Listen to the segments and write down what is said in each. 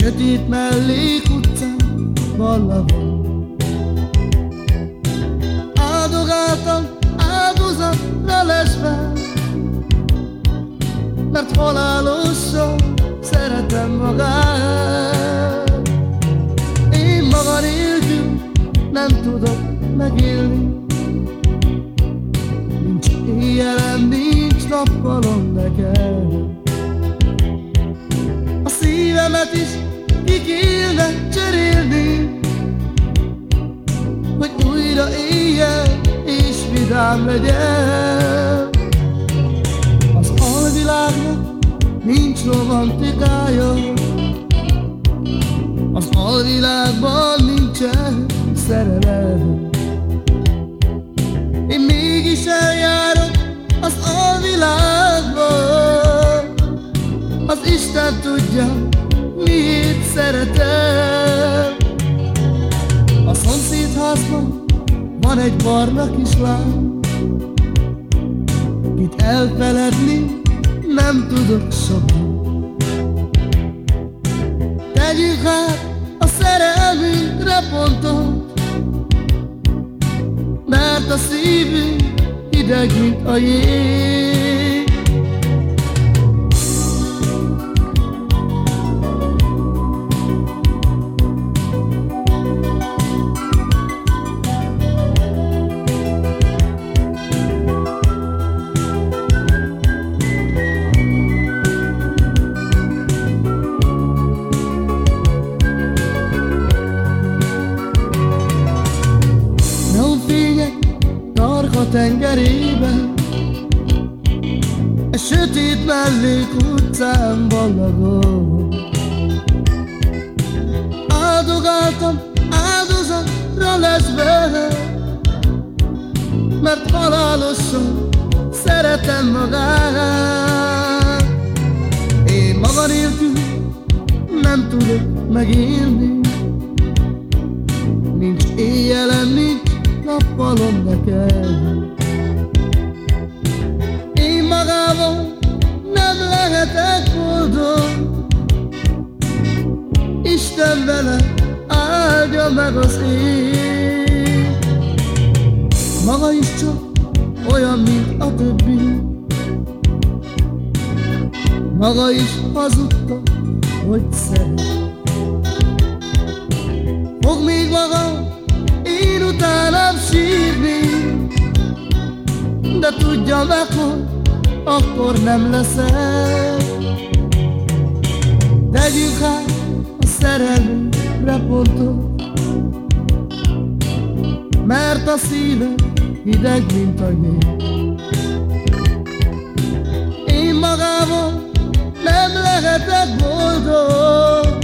sötét mellék utcán valahol Áldogáltam áldozatra lesve Mert halálosan szeretem magát. Én maga nélkül nem tudok megélni. Nincs éjjelem, nincs nappalom nekem legyen Az alvilágnak nincs romantikája. Az alvilágban nincsen szerelem. Én mégis eljárok az alvilágban Az Isten tudja, miért szeretem. A szomszédházban van egy barna kislány elfeledni nem tudok soha Tegyük hát a szerelmünkre pontot Mert a szívünk hideg, mint a jég Sötét mellék utcán ballagol Áldogáltam áldozatra lesz bele Mert halálosan szeretem magát. Én maga nélkül nem tudok megélni. Nincs éjjelem, nincs nappalom nekem nem lehetek boldog Isten vele áldja meg az én Maga is csak olyan, mint a többi. Maga is hazudta, hogy szeret. Fog még maga én utánam sírni De tudja meg, hogy akkor nem leszel Tegyünk hát a szerelmünkre pontot. Mert a szíve hideg, mint a jég Én magával nem lehetek boldog.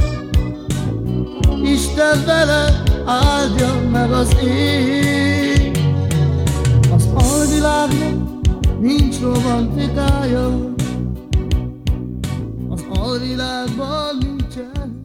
Isten vele áldja meg az ég nincs romantikája, az alvilágban nincsen.